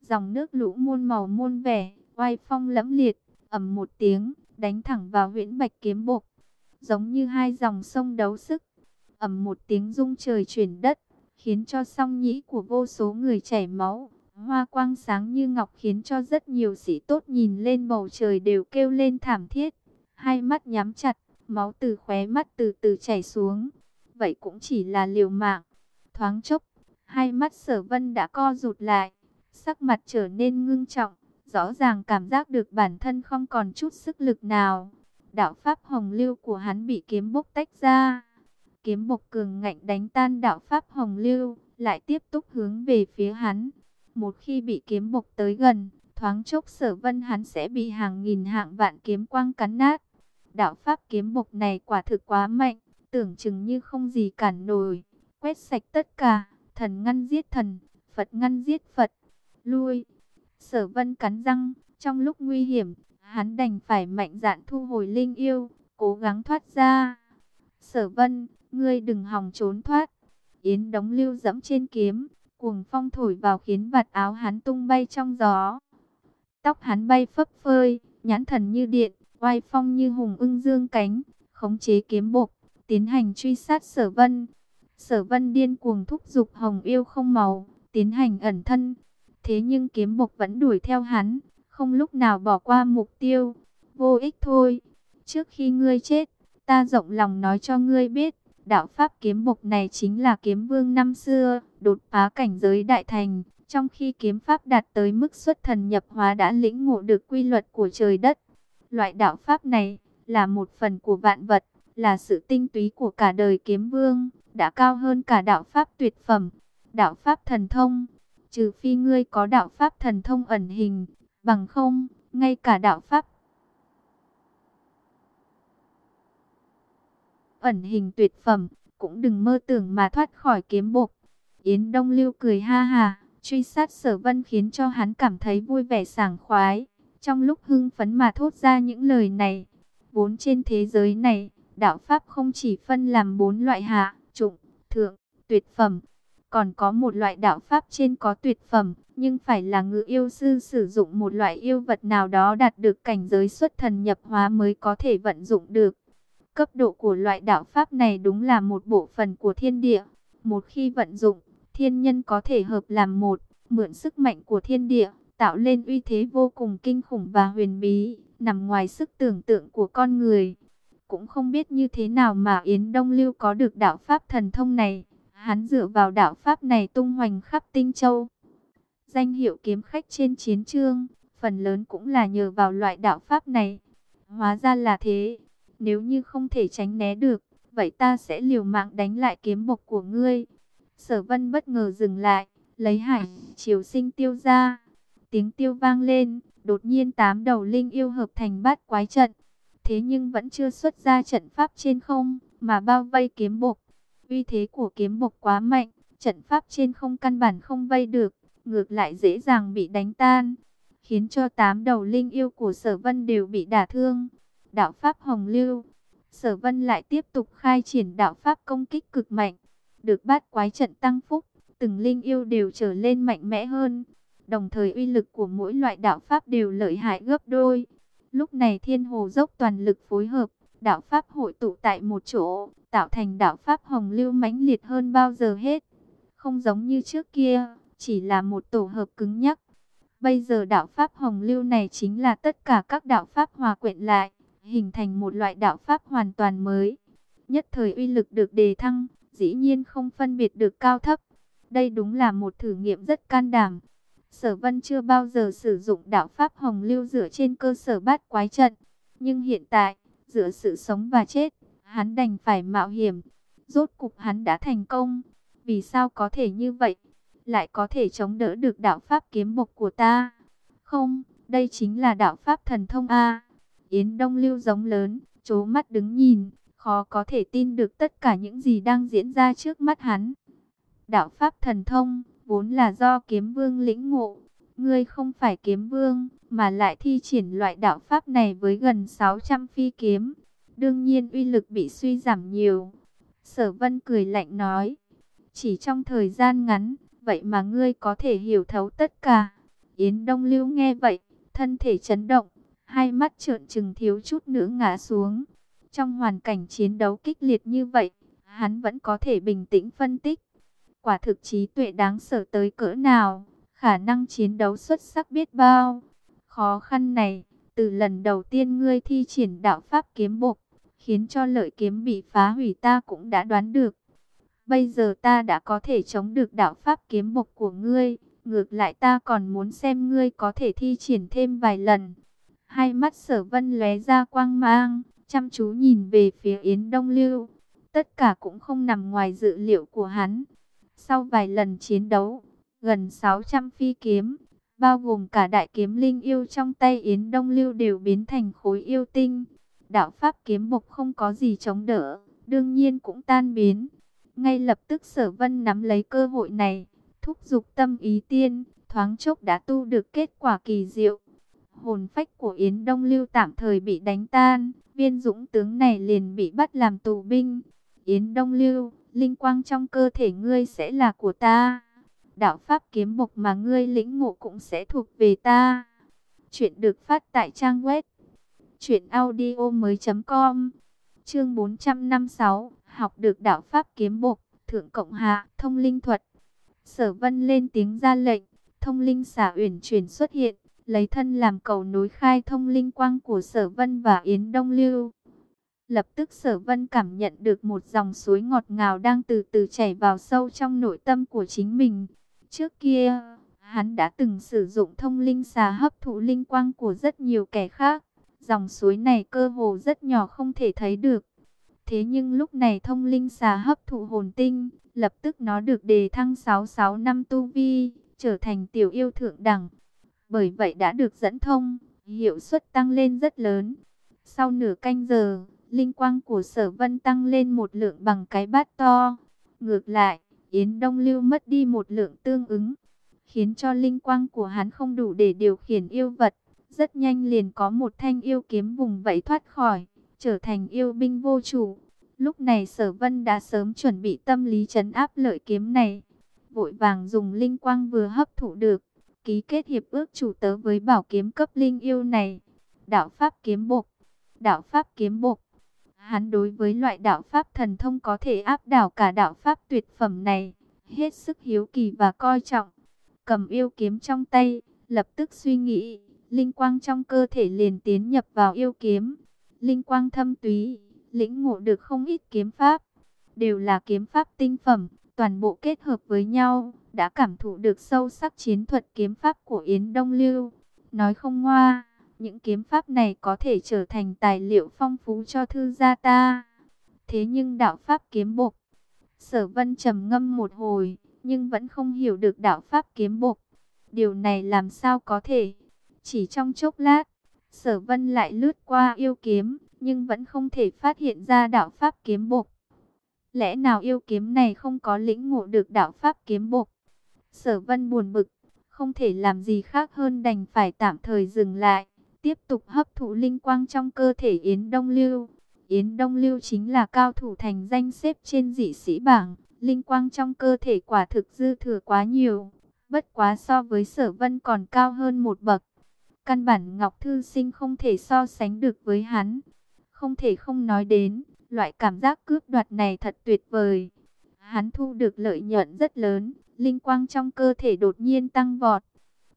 Dòng nước lũ muôn màu muôn vẻ, oai phong lẫm liệt, ầm một tiếng, đánh thẳng vào huyễn bạch kiếm bộc. Giống như hai dòng sông đấu sức, ầm một tiếng rung trời chuyển đất, khiến cho song nhĩ của vô số người chảy máu. Hoa quang sáng như ngọc khiến cho rất nhiều sĩ tốt nhìn lên bầu trời đều kêu lên thảm thiết. Hai mắt nhắm chặt, máu từ khóe mắt từ từ chảy xuống. Vậy cũng chỉ là liều mạng. Thoáng chốc, hai mắt sở vân đã co rụt lại. Sắc mặt trở nên ngưng trọng. Rõ ràng cảm giác được bản thân không còn chút sức lực nào. Đạo pháp hồng lưu của hắn bị kiếm bốc tách ra. Kiếm bộc cường ngạnh đánh tan đạo pháp hồng lưu, lại tiếp tục hướng về phía hắn. Một khi bị kiếm bộc tới gần, thoáng chốc sở vân hắn sẽ bị hàng nghìn hạng vạn kiếm quang cắn nát. Đạo pháp kiếm bộc này quả thực quá mạnh, tưởng chừng như không gì cản nổi. Quét sạch tất cả, thần ngăn giết thần, Phật ngăn giết Phật. Lui, sở vân cắn răng, trong lúc nguy hiểm, hắn đành phải mạnh dạn thu hồi linh yêu, cố gắng thoát ra. Sở vân, ngươi đừng hòng trốn thoát. Yến đóng lưu dẫm trên kiếm, cuồng phong thổi vào khiến vạt áo hắn tung bay trong gió. Tóc hắn bay phấp phơi, nhãn thần như điện, oai phong như hùng ưng dương cánh, khống chế kiếm bộc, tiến hành truy sát sở vân. Sở vân điên cuồng thúc giục hồng yêu không màu, tiến hành ẩn thân. Thế nhưng kiếm bộc vẫn đuổi theo hắn, không lúc nào bỏ qua mục tiêu. Vô ích thôi, trước khi ngươi chết, ta rộng lòng nói cho ngươi biết, đạo pháp kiếm mục này chính là kiếm vương năm xưa, đột phá cảnh giới đại thành, trong khi kiếm pháp đạt tới mức xuất thần nhập hóa đã lĩnh ngộ được quy luật của trời đất. Loại đạo pháp này là một phần của vạn vật, là sự tinh túy của cả đời kiếm vương, đã cao hơn cả đạo pháp tuyệt phẩm, đạo pháp thần thông. Trừ phi ngươi có đạo pháp thần thông ẩn hình, bằng không, ngay cả đạo pháp ẩn hình tuyệt phẩm, cũng đừng mơ tưởng mà thoát khỏi kiếm bộc. Yến Đông Lưu cười ha ha, truy sát sở vân khiến cho hắn cảm thấy vui vẻ sảng khoái. Trong lúc hưng phấn mà thốt ra những lời này, vốn trên thế giới này, đạo Pháp không chỉ phân làm bốn loại hạ, trụng, thượng, tuyệt phẩm. Còn có một loại đạo Pháp trên có tuyệt phẩm, nhưng phải là ngự yêu sư sử dụng một loại yêu vật nào đó đạt được cảnh giới xuất thần nhập hóa mới có thể vận dụng được. Cấp độ của loại đạo Pháp này đúng là một bộ phận của thiên địa. Một khi vận dụng, thiên nhân có thể hợp làm một, mượn sức mạnh của thiên địa, tạo lên uy thế vô cùng kinh khủng và huyền bí, nằm ngoài sức tưởng tượng của con người. Cũng không biết như thế nào mà Yến Đông Lưu có được đạo Pháp thần thông này. Hắn dựa vào đạo Pháp này tung hoành khắp tinh châu. Danh hiệu kiếm khách trên chiến trường, phần lớn cũng là nhờ vào loại đạo Pháp này. Hóa ra là thế. Nếu như không thể tránh né được, vậy ta sẽ liều mạng đánh lại kiếm bộc của ngươi. Sở vân bất ngờ dừng lại, lấy hải chiều sinh tiêu ra. Tiếng tiêu vang lên, đột nhiên tám đầu linh yêu hợp thành bát quái trận. Thế nhưng vẫn chưa xuất ra trận pháp trên không, mà bao vây kiếm bộc. Uy thế của kiếm bộc quá mạnh, trận pháp trên không căn bản không vây được, ngược lại dễ dàng bị đánh tan. Khiến cho tám đầu linh yêu của sở vân đều bị đả thương đạo pháp hồng lưu. Sở vân lại tiếp tục khai triển đạo pháp công kích cực mạnh. Được bát quái trận tăng phúc, từng linh yêu đều trở lên mạnh mẽ hơn. Đồng thời uy lực của mỗi loại đạo pháp đều lợi hại gấp đôi. Lúc này thiên hồ dốc toàn lực phối hợp, đạo pháp hội tụ tại một chỗ, tạo thành đạo pháp hồng lưu mãnh liệt hơn bao giờ hết. Không giống như trước kia, chỉ là một tổ hợp cứng nhắc. Bây giờ đạo pháp hồng lưu này chính là tất cả các đạo pháp hòa quyện lại hình thành một loại đạo pháp hoàn toàn mới. Nhất thời uy lực được đề thăng, dĩ nhiên không phân biệt được cao thấp. Đây đúng là một thử nghiệm rất can đảm. Sở Vân chưa bao giờ sử dụng đạo pháp hồng lưu dựa trên cơ sở bát quái trận. Nhưng hiện tại, giữa sự sống và chết, hắn đành phải mạo hiểm. Rốt cục hắn đã thành công. Vì sao có thể như vậy? Lại có thể chống đỡ được đạo pháp kiếm bộc của ta? Không, đây chính là đạo pháp thần thông A. Yến Đông Lưu giống lớn, chố mắt đứng nhìn, khó có thể tin được tất cả những gì đang diễn ra trước mắt hắn. Đạo pháp thần thông, vốn là do kiếm vương lĩnh ngộ. Ngươi không phải kiếm vương, mà lại thi triển loại đạo pháp này với gần 600 phi kiếm. Đương nhiên uy lực bị suy giảm nhiều. Sở vân cười lạnh nói. Chỉ trong thời gian ngắn, vậy mà ngươi có thể hiểu thấu tất cả. Yến Đông Lưu nghe vậy, thân thể chấn động, hai mắt trợn trừng thiếu chút nữa ngã xuống. Trong hoàn cảnh chiến đấu kích liệt như vậy, hắn vẫn có thể bình tĩnh phân tích. Quả thực trí tuệ đáng sợ tới cỡ nào, khả năng chiến đấu xuất sắc biết bao. Khó khăn này, từ lần đầu tiên ngươi thi triển đạo pháp kiếm bộc, khiến cho lợi kiếm bị phá hủy ta cũng đã đoán được. Bây giờ ta đã có thể chống được đạo pháp kiếm bộc của ngươi, ngược lại ta còn muốn xem ngươi có thể thi triển thêm vài lần. Hai mắt sở vân lóe ra quang mang, chăm chú nhìn về phía Yến Đông Lưu. Tất cả cũng không nằm ngoài dự liệu của hắn. Sau vài lần chiến đấu, gần 600 phi kiếm, bao gồm cả đại kiếm linh yêu trong tay Yến Đông Lưu đều biến thành khối yêu tinh. Đạo pháp kiếm mục không có gì chống đỡ, đương nhiên cũng tan biến. Ngay lập tức sở vân nắm lấy cơ hội này, thúc giục tâm ý tiên, thoáng chốc đã tu được kết quả kỳ diệu. Hồn phách của Yến Đông Lưu tạm thời bị đánh tan, viên dũng tướng này liền bị bắt làm tù binh. Yến Đông Lưu, linh quang trong cơ thể ngươi sẽ là của ta. Đạo pháp kiếm mục mà ngươi lĩnh ngộ cũng sẽ thuộc về ta. Chuyện được phát tại trang web truyệnaudiomoi.com. Chương 456, học được đạo pháp kiếm mục thượng cộng hạ, thông linh thuật. Sở Vân lên tiếng ra lệnh, thông linh xả uyển chuyển xuất hiện, lấy thân làm cầu nối khai thông linh quang của Sở Vân và Yến Đông Lưu. Lập tức Sở Vân cảm nhận được một dòng suối ngọt ngào đang từ từ chảy vào sâu trong nội tâm của chính mình. Trước kia, hắn đã từng sử dụng thông linh xà hấp thụ linh quang của rất nhiều kẻ khác. Dòng suối này cơ hồ rất nhỏ không thể thấy được. Thế nhưng lúc này thông linh xà hấp thụ hồn tinh, lập tức nó được đề thăng 66 năm tu vi, trở thành tiểu yêu thượng đẳng. Bởi vậy đã được dẫn thông, hiệu suất tăng lên rất lớn. Sau nửa canh giờ, linh quang của sở vân tăng lên một lượng bằng cái bát to. Ngược lại, Yến Đông Lưu mất đi một lượng tương ứng, khiến cho linh quang của hắn không đủ để điều khiển yêu vật. Rất nhanh liền có một thanh yêu kiếm vùng vẫy thoát khỏi, trở thành yêu binh vô chủ. Lúc này sở vân đã sớm chuẩn bị tâm lý chấn áp lợi kiếm này. Vội vàng dùng linh quang vừa hấp thụ được, ký kết hiệp ước chủ tớ với bảo kiếm cấp linh yêu này. Đạo Pháp kiếm bộc, đạo Pháp kiếm bộc. Hắn đối với loại đạo Pháp thần thông có thể áp đảo cả đạo Pháp tuyệt phẩm này, hết sức hiếu kỳ và coi trọng. Cầm yêu kiếm trong tay, lập tức suy nghĩ, linh quang trong cơ thể liền tiến nhập vào yêu kiếm. Linh quang thâm túy, lĩnh ngộ được không ít kiếm pháp, đều là kiếm pháp tinh phẩm, toàn bộ kết hợp với nhau, đã cảm thụ được sâu sắc chiến thuật kiếm pháp của Yến Đông Lưu. Nói không ngoa, những kiếm pháp này có thể trở thành tài liệu phong phú cho thư gia ta. Thế nhưng đạo pháp kiếm bộc, sở vân trầm ngâm một hồi, nhưng vẫn không hiểu được đạo pháp kiếm bộc. Điều này làm sao có thể? Chỉ trong chốc lát, sở vân lại lướt qua yêu kiếm, nhưng vẫn không thể phát hiện ra đạo pháp kiếm bộc. Lẽ nào yêu kiếm này không có lĩnh ngộ được đạo pháp kiếm bộc? Sở vân buồn bực, không thể làm gì khác hơn đành phải tạm thời dừng lại, tiếp tục hấp thụ linh quang trong cơ thể Yến Đông Lưu. Yến Đông Lưu chính là cao thủ thành danh xếp trên dị sĩ bảng, linh quang trong cơ thể quả thực dư thừa quá nhiều, bất quá so với sở vân còn cao hơn một bậc. Căn bản Ngọc Thư Sinh không thể so sánh được với hắn. Không thể không nói đến, loại cảm giác cướp đoạt này thật tuyệt vời. Hắn thu được lợi nhuận rất lớn, linh quang trong cơ thể đột nhiên tăng vọt.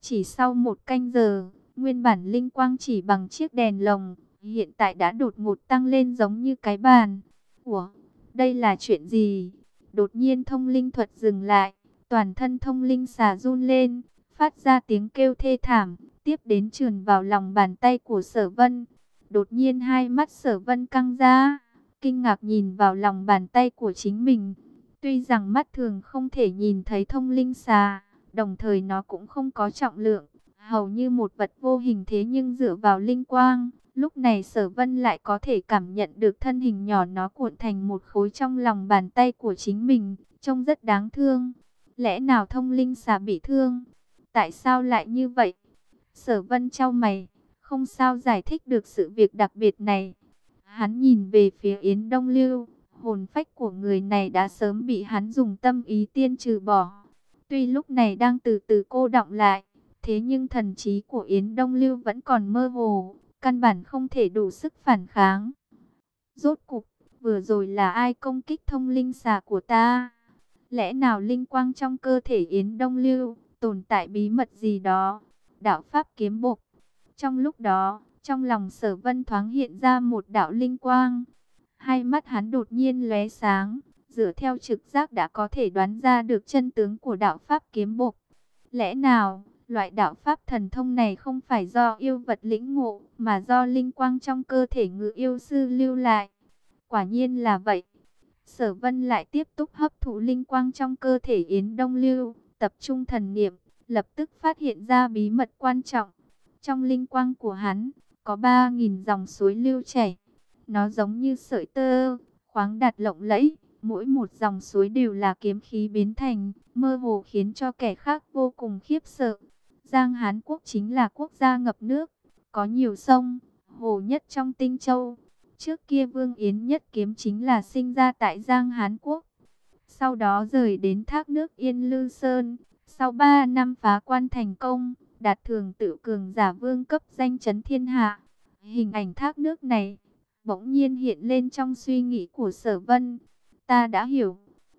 Chỉ sau một canh giờ, nguyên bản linh quang chỉ bằng chiếc đèn lồng, hiện tại đã đột ngột tăng lên giống như cái bàn. Ủa, đây là chuyện gì? Đột nhiên thông linh thuật dừng lại, toàn thân thông linh xà run lên, phát ra tiếng kêu thê thảm, tiếp đến trườn vào lòng bàn tay của sở vân. Đột nhiên hai mắt sở vân căng ra, kinh ngạc nhìn vào lòng bàn tay của chính mình. Tuy rằng mắt thường không thể nhìn thấy thông linh xà, đồng thời nó cũng không có trọng lượng, hầu như một vật vô hình thế nhưng dựa vào linh quang. Lúc này sở vân lại có thể cảm nhận được thân hình nhỏ nó cuộn thành một khối trong lòng bàn tay của chính mình, trông rất đáng thương. Lẽ nào thông linh xà bị thương? Tại sao lại như vậy? Sở vân trao mày, không sao giải thích được sự việc đặc biệt này. Hắn nhìn về phía Yến Đông Lưu, hồn phách của người này đã sớm bị hắn dùng tâm ý tiên trừ bỏ. Tuy lúc này đang từ từ cô động lại, thế nhưng thần trí của Yến Đông Lưu vẫn còn mơ hồ, căn bản không thể đủ sức phản kháng. Rốt cục, vừa rồi là ai công kích thông linh xà của ta? Lẽ nào linh quang trong cơ thể Yến Đông Lưu tồn tại bí mật gì đó? Đạo Pháp kiếm bộc. Trong lúc đó, trong lòng sở vân thoáng hiện ra một đạo linh quang. Hai mắt hắn đột nhiên lóe sáng, dựa theo trực giác đã có thể đoán ra được chân tướng của đạo Pháp kiếm bộc. Lẽ nào, loại đạo Pháp thần thông này không phải do yêu vật lĩnh ngộ, mà do linh quang trong cơ thể ngự yêu sư lưu lại? Quả nhiên là vậy. Sở vân lại tiếp tục hấp thụ linh quang trong cơ thể Yến Đông Lưu, tập trung thần niệm, lập tức phát hiện ra bí mật quan trọng. Trong linh quang của hắn, có 3.000 dòng suối lưu chảy. Nó giống như sợi tơ, khoáng đạt lộng lẫy. Mỗi một dòng suối đều là kiếm khí biến thành, mơ hồ khiến cho kẻ khác vô cùng khiếp sợ. Giang Hán Quốc chính là quốc gia ngập nước, có nhiều sông, hồ nhất trong tinh châu. Trước kia Vương Yến Nhất Kiếm chính là sinh ra tại Giang Hán Quốc. Sau đó rời đến thác nước Yên Lư Sơn. Sau 3 năm phá quan thành công, đạt thường tự cường giả vương cấp danh chấn thiên hạ. Hình ảnh thác nước này bỗng nhiên hiện lên trong suy nghĩ của sở vân. Ta đã hiểu,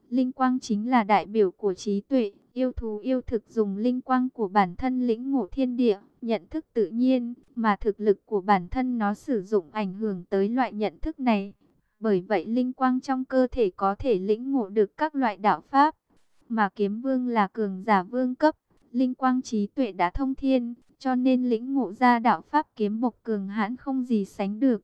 linh quang chính là đại biểu của trí tuệ, yêu thú yêu thực dùng linh quang của bản thân lĩnh ngộ thiên địa, nhận thức tự nhiên, mà thực lực của bản thân nó sử dụng ảnh hưởng tới loại nhận thức này. Bởi vậy linh quang trong cơ thể có thể lĩnh ngộ được các loại đạo pháp, mà kiếm vương là cường giả vương cấp, linh quang trí tuệ đã thông thiên, cho nên lĩnh ngộ ra đạo pháp kiếm bộc cường hãn không gì sánh được.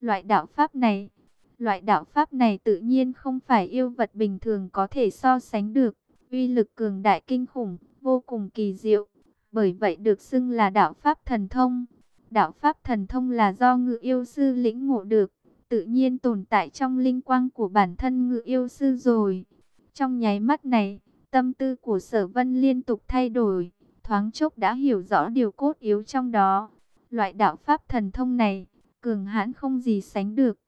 Loại đạo pháp này, loại đạo pháp này tự nhiên không phải yêu vật bình thường có thể so sánh được, uy lực cường đại kinh khủng, vô cùng kỳ diệu, bởi vậy được xưng là đạo pháp thần thông. Đạo pháp thần thông là do ngự yêu sư lĩnh ngộ được, tự nhiên tồn tại trong linh quang của bản thân ngự yêu sư rồi. Trong nháy mắt này, Tâm tư của sở vân liên tục thay đổi, thoáng chốc đã hiểu rõ điều cốt yếu trong đó. Loại đạo pháp thần thông này, cường hãn không gì sánh được.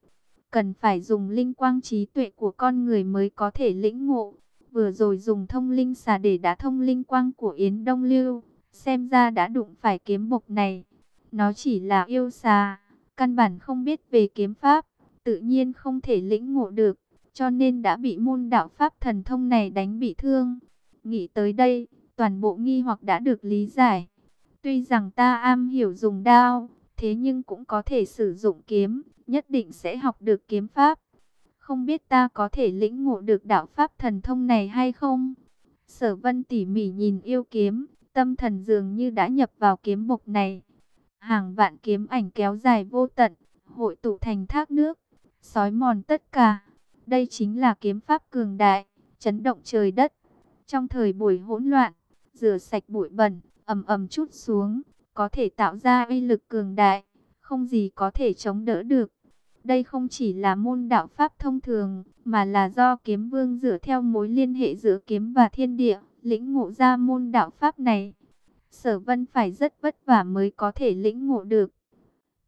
Cần phải dùng linh quang trí tuệ của con người mới có thể lĩnh ngộ. Vừa rồi dùng thông linh xà để đá thông linh quang của Yến Đông Lưu, xem ra đã đụng phải kiếm bộc này. Nó chỉ là yêu xà, căn bản không biết về kiếm pháp, tự nhiên không thể lĩnh ngộ được cho nên đã bị môn đạo pháp thần thông này đánh bị thương. Nghĩ tới đây, toàn bộ nghi hoặc đã được lý giải. Tuy rằng ta am hiểu dùng đao, thế nhưng cũng có thể sử dụng kiếm, nhất định sẽ học được kiếm pháp. Không biết ta có thể lĩnh ngộ được đạo pháp thần thông này hay không? Sở vân tỉ mỉ nhìn yêu kiếm, tâm thần dường như đã nhập vào kiếm bộc này. Hàng vạn kiếm ảnh kéo dài vô tận, hội tụ thành thác nước, sói mòn tất cả. Đây chính là kiếm pháp cường đại, chấn động trời đất. Trong thời buổi hỗn loạn, rửa sạch bụi bẩn, ầm ầm chút xuống, có thể tạo ra uy lực cường đại, không gì có thể chống đỡ được. Đây không chỉ là môn đạo pháp thông thường, mà là do kiếm vương dựa theo mối liên hệ giữa kiếm và thiên địa, lĩnh ngộ ra môn đạo pháp này. Sở vân phải rất vất vả mới có thể lĩnh ngộ được.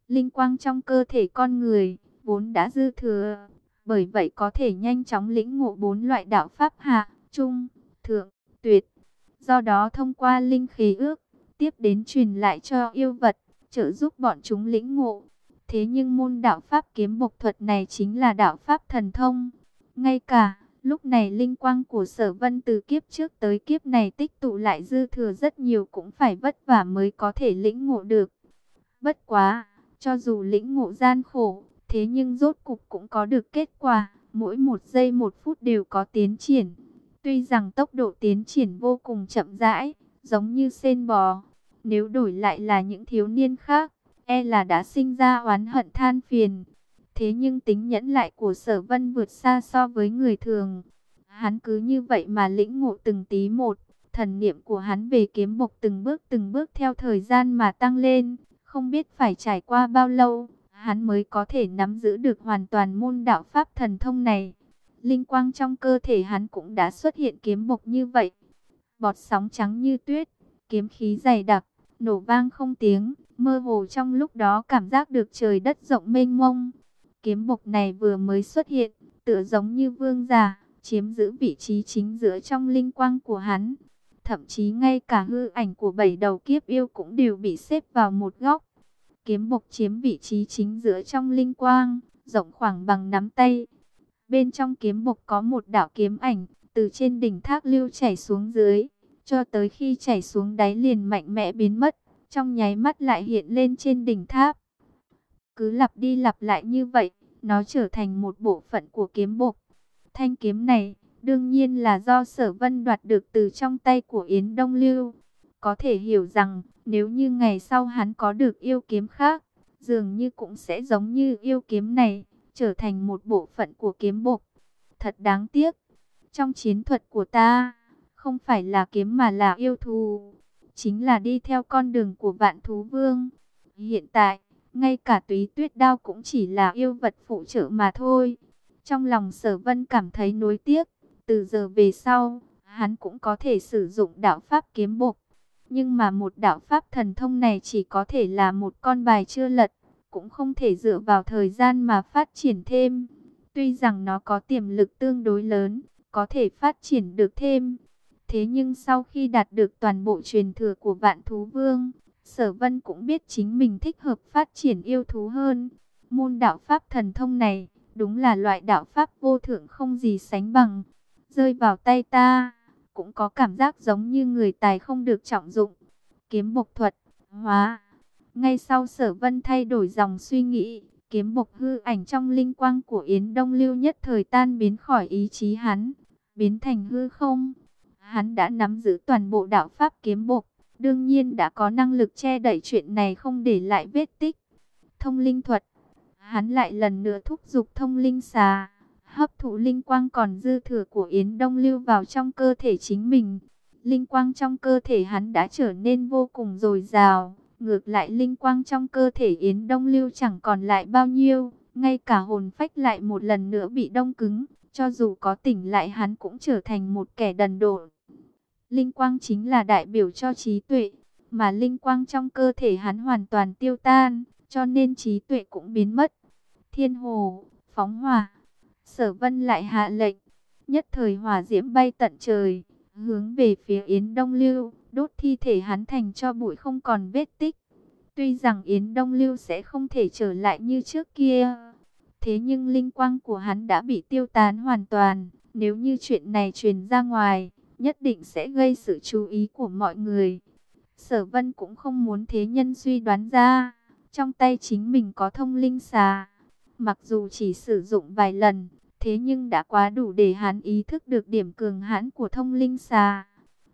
Linh quang trong cơ thể con người, vốn đã dư thừa, bởi vậy có thể nhanh chóng lĩnh ngộ bốn loại đạo pháp hạ, trung, thượng, tuyệt. Do đó thông qua linh khí ước, tiếp đến truyền lại cho yêu vật, trợ giúp bọn chúng lĩnh ngộ. Thế nhưng môn đạo pháp kiếm bộc thuật này chính là đạo pháp thần thông. Ngay cả lúc này linh quang của sở vân từ kiếp trước tới kiếp này tích tụ lại dư thừa rất nhiều cũng phải vất vả mới có thể lĩnh ngộ được. Bất quá, cho dù lĩnh ngộ gian khổ, Thế nhưng rốt cục cũng có được kết quả, mỗi một giây một phút đều có tiến triển. Tuy rằng tốc độ tiến triển vô cùng chậm rãi, giống như sen bò. Nếu đổi lại là những thiếu niên khác, e là đã sinh ra oán hận than phiền. Thế nhưng tính nhẫn lại của sở vân vượt xa so với người thường. Hắn cứ như vậy mà lĩnh ngộ từng tí một. Thần niệm của hắn về kiếm bộc từng bước từng bước theo thời gian mà tăng lên. Không biết phải trải qua bao lâu, hắn mới có thể nắm giữ được hoàn toàn môn đạo pháp thần thông này. Linh quang trong cơ thể hắn cũng đã xuất hiện kiếm bộc như vậy. Bọt sóng trắng như tuyết, kiếm khí dày đặc, nổ vang không tiếng, mơ hồ trong lúc đó cảm giác được trời đất rộng mênh mông. Kiếm bộc này vừa mới xuất hiện, tựa giống như vương giả, chiếm giữ vị trí chính giữa trong linh quang của hắn. Thậm chí ngay cả hư ảnh của bảy đầu kiếp yêu cũng đều bị xếp vào một góc. Kiếm bộc chiếm vị trí chính giữa trong linh quang, rộng khoảng bằng nắm tay. Bên trong kiếm bộc có một đạo kiếm ảnh, từ trên đỉnh thác lưu chảy xuống dưới, cho tới khi chảy xuống đáy liền mạnh mẽ biến mất, trong nháy mắt lại hiện lên trên đỉnh tháp. Cứ lặp đi lặp lại như vậy, nó trở thành một bộ phận của kiếm bộc. Thanh kiếm này, đương nhiên là do sở vân đoạt được từ trong tay của Yến Đông Lưu. Có thể hiểu rằng, nếu như ngày sau hắn có được yêu kiếm khác, dường như cũng sẽ giống như yêu kiếm này, trở thành một bộ phận của kiếm bộc. Thật đáng tiếc, trong chiến thuật của ta, không phải là kiếm mà là yêu thù, chính là đi theo con đường của vạn thú vương. Hiện tại, ngay cả túy tuyết đao cũng chỉ là yêu vật phụ trợ mà thôi. Trong lòng sở vân cảm thấy nối tiếc, từ giờ về sau, hắn cũng có thể sử dụng đạo pháp kiếm bộc. Nhưng mà một đạo pháp thần thông này chỉ có thể là một con bài chưa lật, cũng không thể dựa vào thời gian mà phát triển thêm. Tuy rằng nó có tiềm lực tương đối lớn, có thể phát triển được thêm. Thế nhưng sau khi đạt được toàn bộ truyền thừa của vạn thú vương, sở vân cũng biết chính mình thích hợp phát triển yêu thú hơn. Môn đạo pháp thần thông này, đúng là loại đạo pháp vô thượng không gì sánh bằng. Rơi vào tay ta, cũng có cảm giác giống như người tài không được trọng dụng. Kiếm bộc thuật, hóa. Ngay sau sở vân thay đổi dòng suy nghĩ, kiếm bộc hư ảnh trong linh quang của Yến Đông Lưu nhất thời tan biến khỏi ý chí hắn, biến thành hư không. Hắn đã nắm giữ toàn bộ đạo pháp kiếm bộc, đương nhiên đã có năng lực che đẩy chuyện này không để lại vết tích. Thông linh thuật, hắn lại lần nữa thúc giục thông linh xà, hấp thụ linh quang còn dư thừa của Yến Đông Lưu vào trong cơ thể chính mình. Linh quang trong cơ thể hắn đã trở nên vô cùng dồi dào, ngược lại linh quang trong cơ thể Yến Đông Lưu chẳng còn lại bao nhiêu, ngay cả hồn phách lại một lần nữa bị đông cứng, cho dù có tỉnh lại hắn cũng trở thành một kẻ đần độn. Linh quang chính là đại biểu cho trí tuệ, mà linh quang trong cơ thể hắn hoàn toàn tiêu tan, cho nên trí tuệ cũng biến mất. Thiên hồ, phóng hỏa, sở vân lại hạ lệnh, nhất thời hỏa diễm bay tận trời, hướng về phía Yến Đông Lưu, đốt thi thể hắn thành cho bụi không còn vết tích. Tuy rằng Yến Đông Lưu sẽ không thể trở lại như trước kia, thế nhưng linh quang của hắn đã bị tiêu tán hoàn toàn. Nếu như chuyện này truyền ra ngoài, nhất định sẽ gây sự chú ý của mọi người. Sở Vân cũng không muốn thế nhân suy đoán ra, trong tay chính mình có thông linh xà. Mặc dù chỉ sử dụng vài lần, thế nhưng đã quá đủ để hắn ý thức được điểm cường hãn của thông linh xà.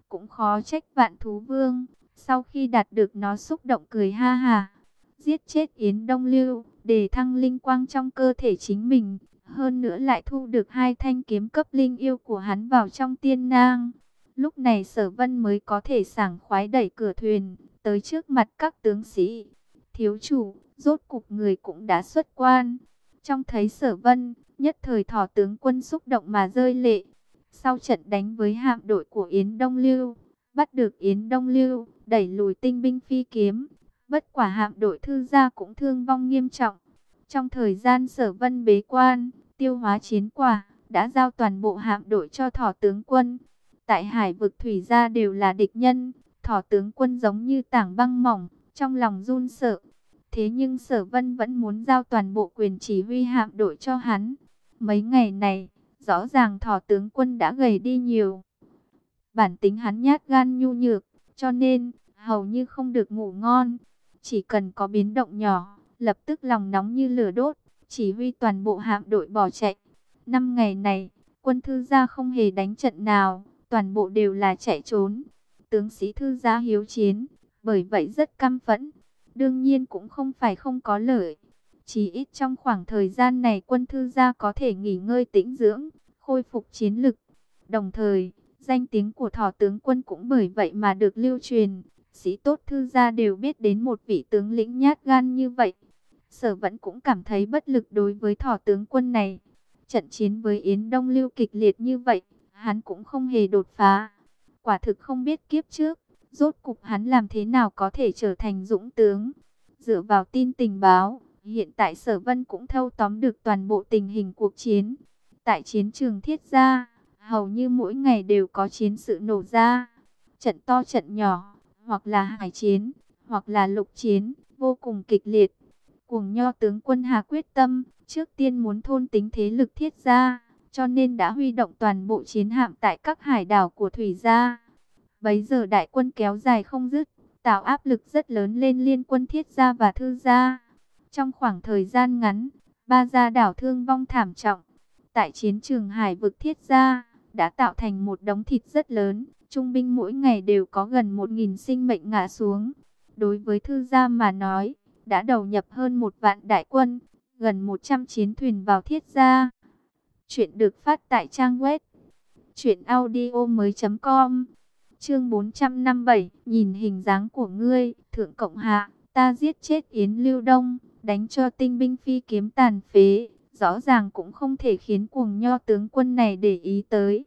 Cũng khó trách vạn thú vương, sau khi đạt được nó xúc động cười ha ha. Giết chết Yến Đông Lưu, để thăng linh quang trong cơ thể chính mình, hơn nữa lại thu được hai thanh kiếm cấp linh yêu của hắn vào trong tiên nang. Lúc này sở vân mới có thể sảng khoái đẩy cửa thuyền, tới trước mặt các tướng sĩ. Thiếu chủ, rốt cục người cũng đã xuất quan. Trong thấy sở vân, nhất thời thỏ tướng quân xúc động mà rơi lệ. Sau trận đánh với hạm đội của Yến Đông Lưu, bắt được Yến Đông Lưu, đẩy lùi tinh binh phi kiếm. Bất quả hạm đội thư gia cũng thương vong nghiêm trọng. Trong thời gian sở vân bế quan, tiêu hóa chiến quả, đã giao toàn bộ hạm đội cho thỏ tướng quân. Tại hải vực thủy gia đều là địch nhân, thỏ tướng quân giống như tảng băng mỏng, trong lòng run sợ. Thế nhưng sở vân vẫn muốn giao toàn bộ quyền chỉ huy hạm đội cho hắn. Mấy ngày này, rõ ràng thỏ tướng quân đã gầy đi nhiều. Bản tính hắn nhát gan nhu nhược, cho nên, hầu như không được ngủ ngon. Chỉ cần có biến động nhỏ, lập tức lòng nóng như lửa đốt, chỉ huy toàn bộ hạm đội bỏ chạy. Năm ngày này, quân thư gia không hề đánh trận nào, toàn bộ đều là chạy trốn. Tướng sĩ thư gia hiếu chiến, bởi vậy rất căm phẫn. Đương nhiên cũng không phải không có lợi. Chỉ ít trong khoảng thời gian này quân thư gia có thể nghỉ ngơi tĩnh dưỡng, khôi phục chiến lực. Đồng thời, danh tiếng của thỏ tướng quân cũng bởi vậy mà được lưu truyền. Sĩ tốt thư gia đều biết đến một vị tướng lĩnh nhát gan như vậy. Sở vẫn cũng cảm thấy bất lực đối với thỏ tướng quân này. Trận chiến với Yến Đông Lưu kịch liệt như vậy, hắn cũng không hề đột phá. Quả thực không biết kiếp trước, rốt cục hắn làm thế nào có thể trở thành dũng tướng. Dựa vào tin tình báo, hiện tại Sở Vân cũng thâu tóm được toàn bộ tình hình cuộc chiến. Tại chiến trường thiết gia, hầu như mỗi ngày đều có chiến sự nổ ra. Trận to trận nhỏ, hoặc là hải chiến, hoặc là lục chiến, vô cùng kịch liệt. Cuồng nho tướng quân Hà quyết tâm, trước tiên muốn thôn tính thế lực thiết gia, cho nên đã huy động toàn bộ chiến hạm tại các hải đảo của thủy gia. Bấy giờ đại quân kéo dài không dứt, tạo áp lực rất lớn lên liên quân thiết gia và thư gia. Trong khoảng thời gian ngắn, ba gia đảo thương vong thảm trọng. Tại chiến trường hải vực thiết gia, đã tạo thành một đống thịt rất lớn. Trung binh mỗi ngày đều có gần 1.000 sinh mệnh ngã xuống. Đối với thư gia mà nói, đã đầu nhập hơn một vạn đại quân, gần 100 chiến thuyền vào thiết gia. Chuyện được phát tại trang web truyệnaudiomoi.com. Chương 457, nhìn hình dáng của ngươi, thượng cộng hạ, ta giết chết Yến Lưu Đông, đánh cho tinh binh phi kiếm tàn phế, rõ ràng cũng không thể khiến cuồng nho tướng quân này để ý tới.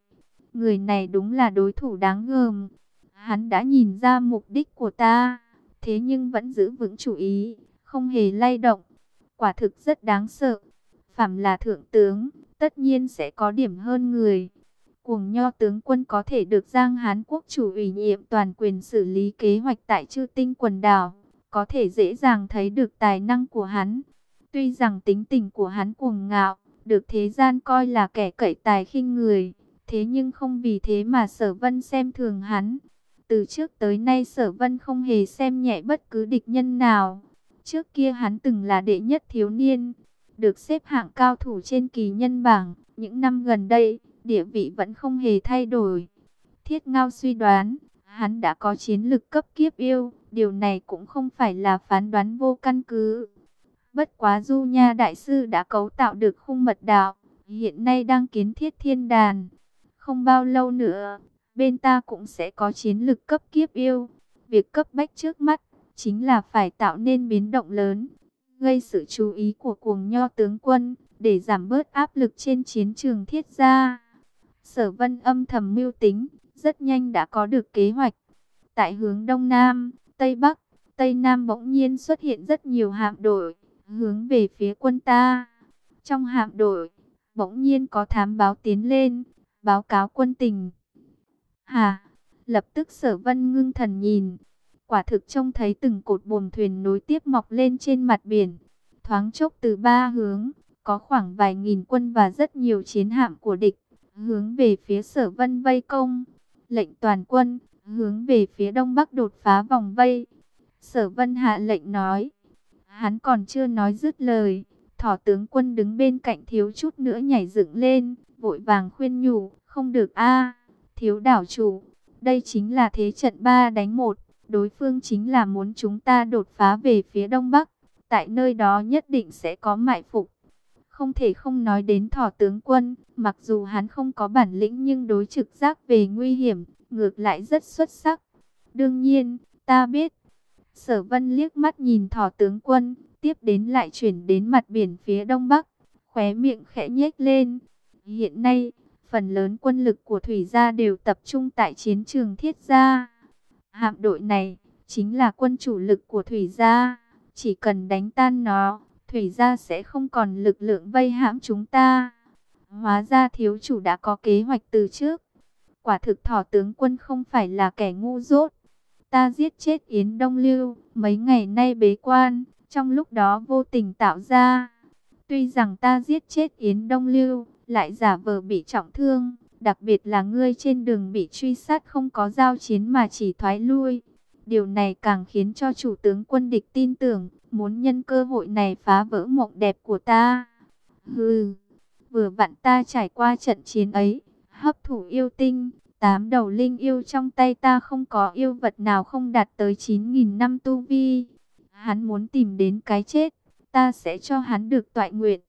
Người này đúng là đối thủ đáng gờm. Hắn đã nhìn ra mục đích của ta, thế nhưng vẫn giữ vững chủ ý, không hề lay động. Quả thực rất đáng sợ. Phạm là thượng tướng, tất nhiên sẽ có điểm hơn người. Cuồng nho tướng quân có thể được Giang Hán quốc chủ ủy nhiệm toàn quyền xử lý kế hoạch tại chư tinh quần đảo, có thể dễ dàng thấy được tài năng của hắn. Tuy rằng tính tình của hắn cuồng ngạo, được thế gian coi là kẻ cậy tài khinh người, thế nhưng không vì thế mà sở vân xem thường hắn. Từ trước tới nay sở vân không hề xem nhẹ bất cứ địch nhân nào. Trước kia hắn từng là đệ nhất thiếu niên, được xếp hạng cao thủ trên kỳ nhân bảng. Những năm gần đây, địa vị vẫn không hề thay đổi. Thiết Ngao suy đoán, hắn đã có chiến lực cấp kiếp yêu, điều này cũng không phải là phán đoán vô căn cứ. Bất quá Du Nha Đại Sư đã cấu tạo được khung mật đạo, hiện nay đang kiến thiết thiên đàn. Không bao lâu nữa, bên ta cũng sẽ có chiến lực cấp kiếp yêu. Việc cấp bách trước mắt, chính là phải tạo nên biến động lớn, gây sự chú ý của cuồng nho tướng quân, để giảm bớt áp lực trên chiến trường thiết gia. Sở vân âm thầm mưu tính, rất nhanh đã có được kế hoạch. Tại hướng Đông Nam, Tây Bắc, Tây Nam bỗng nhiên xuất hiện rất nhiều hạm đội, hướng về phía quân ta. Trong hạm đội, bỗng nhiên có thám báo tiến lên, báo cáo quân tình. Hà, lập tức sở vân ngưng thần nhìn, quả thực trông thấy từng cột buồm thuyền nối tiếp mọc lên trên mặt biển. Thoáng chốc từ ba hướng, có khoảng vài nghìn quân và rất nhiều chiến hạm của địch, hướng về phía sở vân vây công. Lệnh toàn quân, hướng về phía đông bắc đột phá vòng vây. Sở vân hạ lệnh nói, hắn còn chưa nói dứt lời. Thỏ tướng quân đứng bên cạnh thiếu chút nữa nhảy dựng lên, vội vàng khuyên nhủ, không được a thiếu đảo chủ, đây chính là thế trận ba đánh một, đối phương chính là muốn chúng ta đột phá về phía đông bắc, tại nơi đó nhất định sẽ có mại phục. Không thể không nói đến thỏ tướng quân, mặc dù hắn không có bản lĩnh nhưng đối trực giác về nguy hiểm, ngược lại rất xuất sắc. Đương nhiên, ta biết. Sở vân liếc mắt nhìn thỏ tướng quân, tiếp đến lại chuyển đến mặt biển phía đông bắc, khóe miệng khẽ nhếch lên. Hiện nay, phần lớn quân lực của thủy gia đều tập trung tại chiến trường thiết gia. Hạm đội này, chính là quân chủ lực của thủy gia, chỉ cần đánh tan nó, thủy gia sẽ không còn lực lượng vây hãm chúng ta. Hóa ra thiếu chủ đã có kế hoạch từ trước. Quả thực thỏ tướng quân không phải là kẻ ngu dốt. Ta giết chết Yến Đông Lưu, mấy ngày nay bế quan, trong lúc đó vô tình tạo ra. Tuy rằng ta giết chết Yến Đông Lưu, lại giả vờ bị trọng thương, đặc biệt là ngươi trên đường bị truy sát không có giao chiến mà chỉ thoái lui. Điều này càng khiến cho chủ tướng quân địch tin tưởng, muốn nhân cơ hội này phá vỡ mộng đẹp của ta. Hừ, vừa vặn ta trải qua trận chiến ấy, hấp thụ yêu tinh, tám đầu linh yêu trong tay ta không có yêu vật nào không đạt tới 9.000 năm tu vi. Hắn muốn tìm đến cái chết, ta sẽ cho hắn được tọa nguyện.